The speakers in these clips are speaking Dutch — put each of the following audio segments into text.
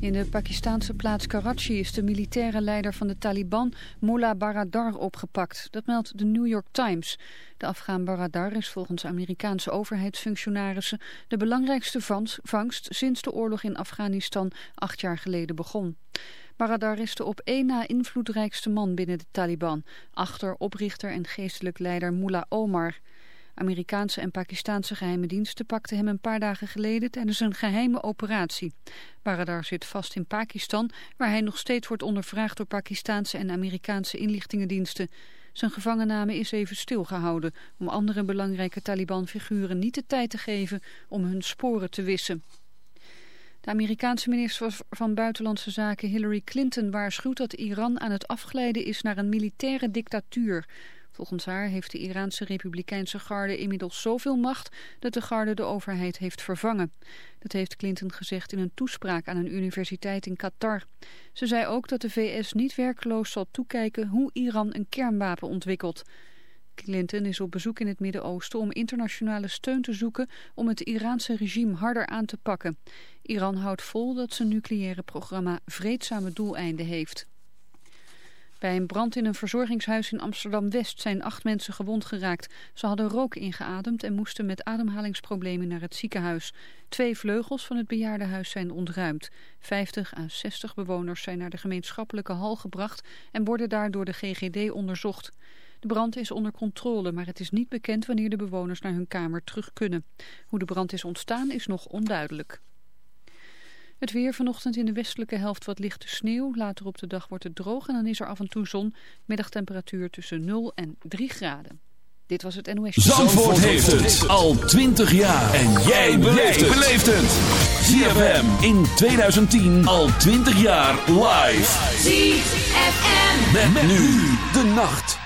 In de Pakistanse plaats Karachi is de militaire leider van de Taliban Mullah Baradar opgepakt. Dat meldt de New York Times. De Afghaan Baradar is volgens Amerikaanse overheidsfunctionarissen de belangrijkste vangst sinds de oorlog in Afghanistan acht jaar geleden begon. Baradar is de op één na invloedrijkste man binnen de Taliban, achter oprichter en geestelijk leider Mullah Omar. Amerikaanse en Pakistanse geheime diensten pakten hem een paar dagen geleden tijdens een geheime operatie. Baradar zit vast in Pakistan, waar hij nog steeds wordt ondervraagd door Pakistanse en Amerikaanse inlichtingendiensten. Zijn gevangenname is even stilgehouden om andere belangrijke Taliban-figuren niet de tijd te geven om hun sporen te wissen. De Amerikaanse minister van Buitenlandse Zaken Hillary Clinton waarschuwt dat Iran aan het afglijden is naar een militaire dictatuur. Volgens haar heeft de Iraanse Republikeinse garde inmiddels zoveel macht dat de garde de overheid heeft vervangen. Dat heeft Clinton gezegd in een toespraak aan een universiteit in Qatar. Ze zei ook dat de VS niet werkloos zal toekijken hoe Iran een kernwapen ontwikkelt. Clinton is op bezoek in het Midden-Oosten om internationale steun te zoeken om het Iraanse regime harder aan te pakken. Iran houdt vol dat zijn nucleaire programma vreedzame doeleinden heeft. Bij een brand in een verzorgingshuis in Amsterdam-West zijn acht mensen gewond geraakt. Ze hadden rook ingeademd en moesten met ademhalingsproblemen naar het ziekenhuis. Twee vleugels van het bejaardenhuis zijn ontruimd. 50 à 60 bewoners zijn naar de gemeenschappelijke hal gebracht en worden daar door de GGD onderzocht. De brand is onder controle, maar het is niet bekend wanneer de bewoners naar hun kamer terug kunnen. Hoe de brand is ontstaan is nog onduidelijk. Het weer vanochtend in de westelijke helft wat lichte sneeuw. Later op de dag wordt het droog en dan is er af en toe zon. Middagtemperatuur tussen 0 en 3 graden. Dit was het NOS. Zandvoort, heeft het al 20 jaar. En jij beleeft het. ZFM in 2010 al 20 jaar live. ZFM. Met, met nu de nacht.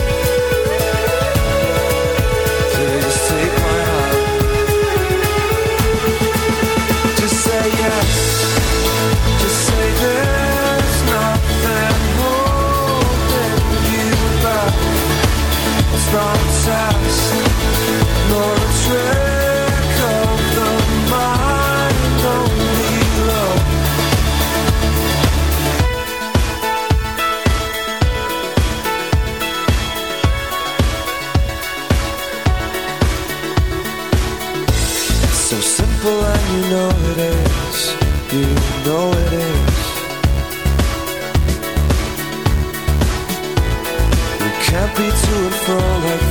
can't be to and fro like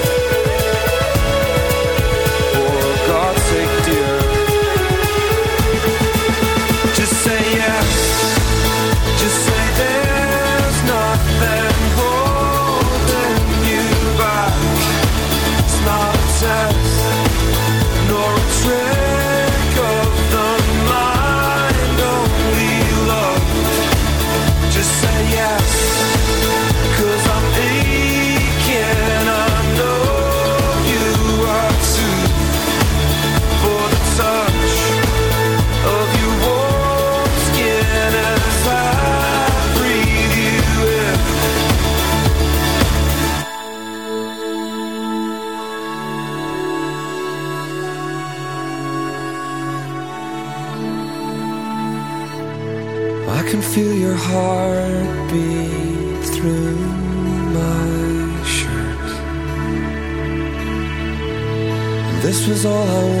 all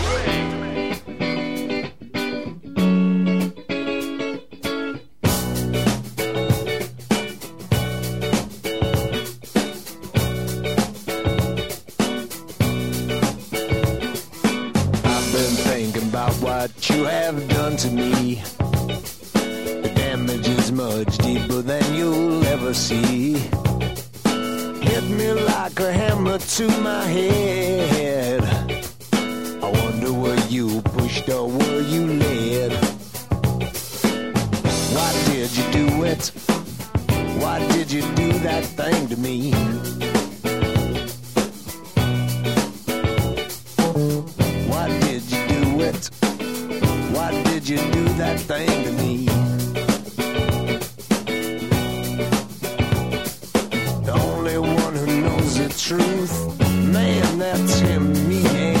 truth. Man, that's him, me, and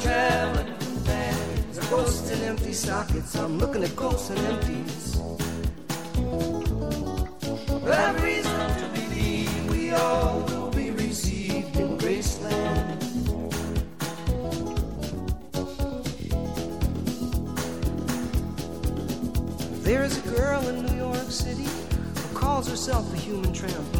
Traveling empty sockets. I'm looking at ghosts and empties. I've reason to believe we all will be received in. There is a girl in New York City who calls herself a human trampoline.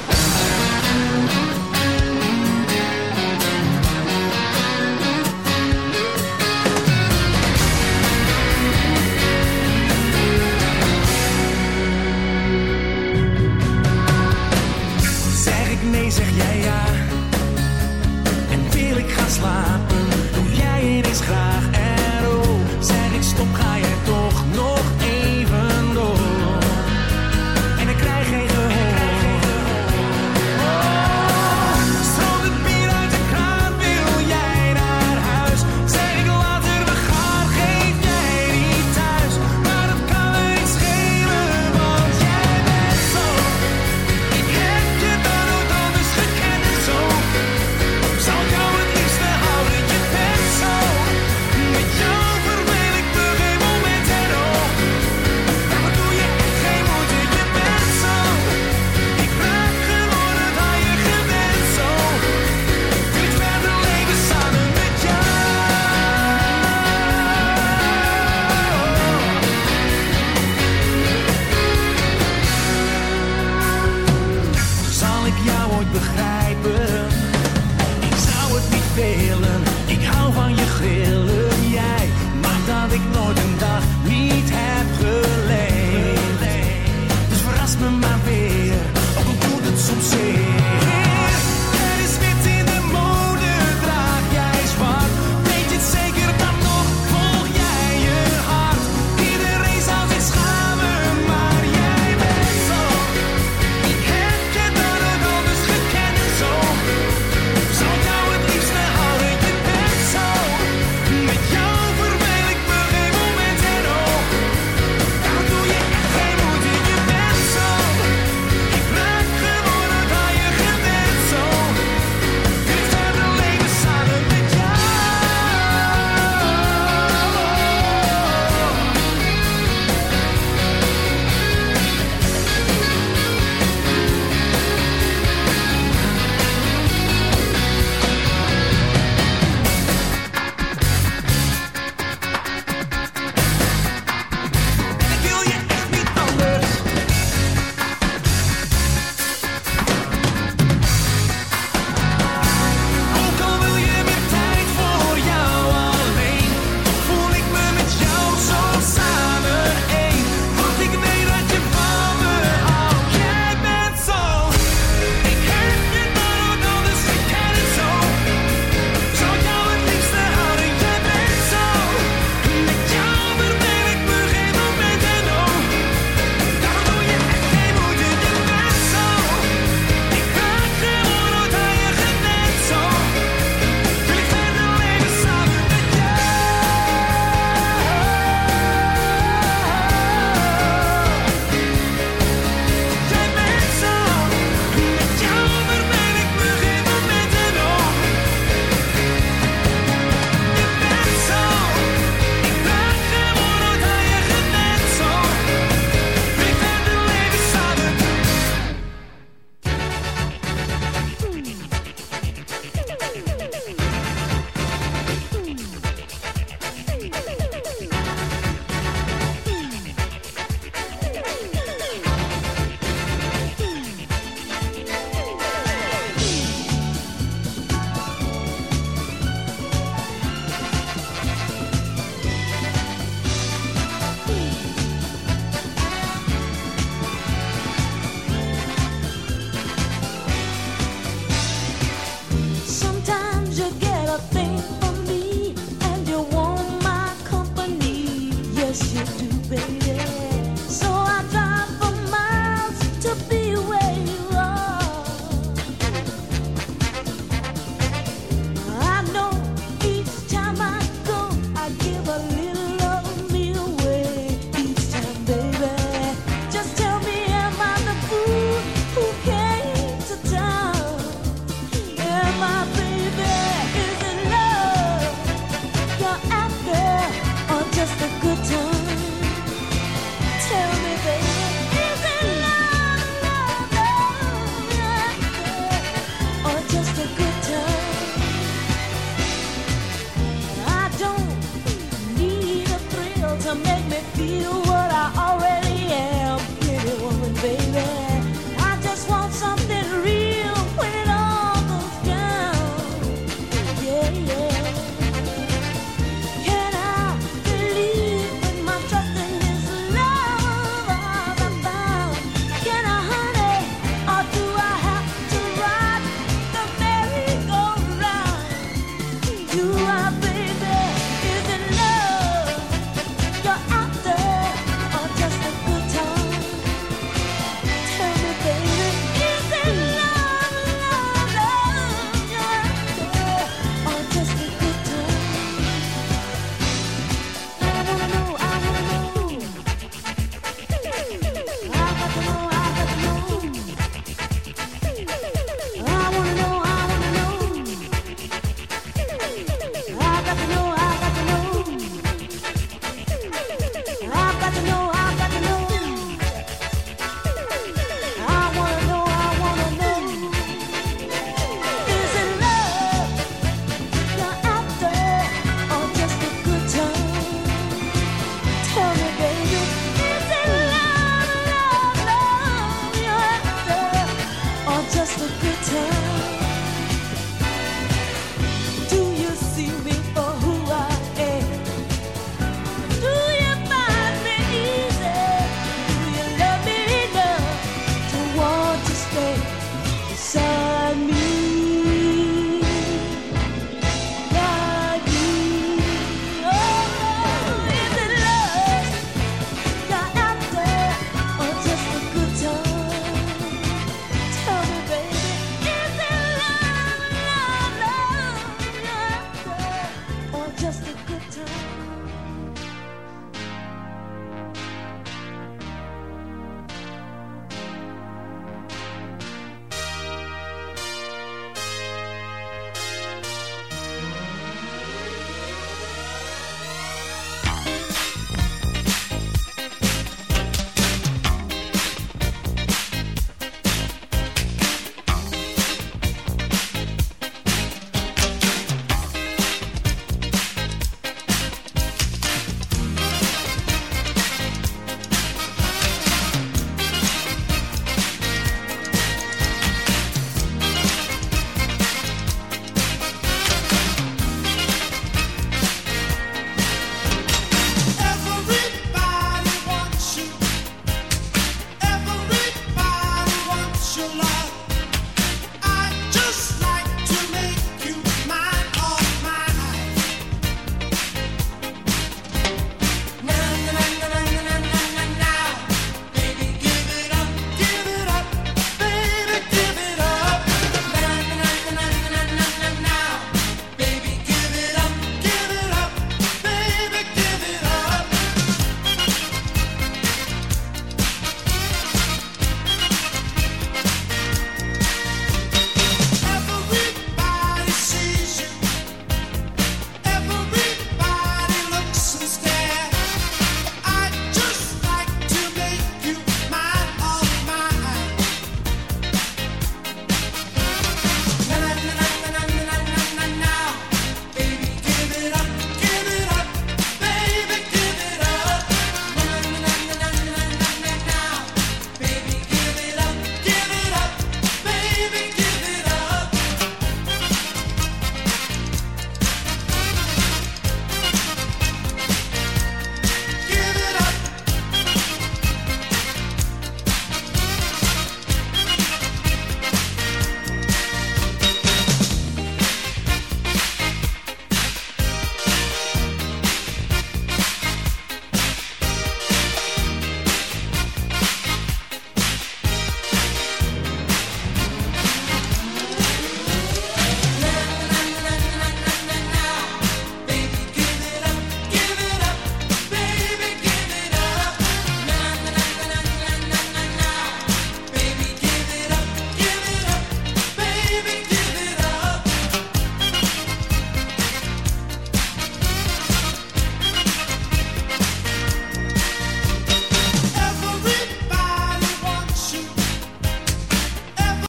Yes, you do, baby.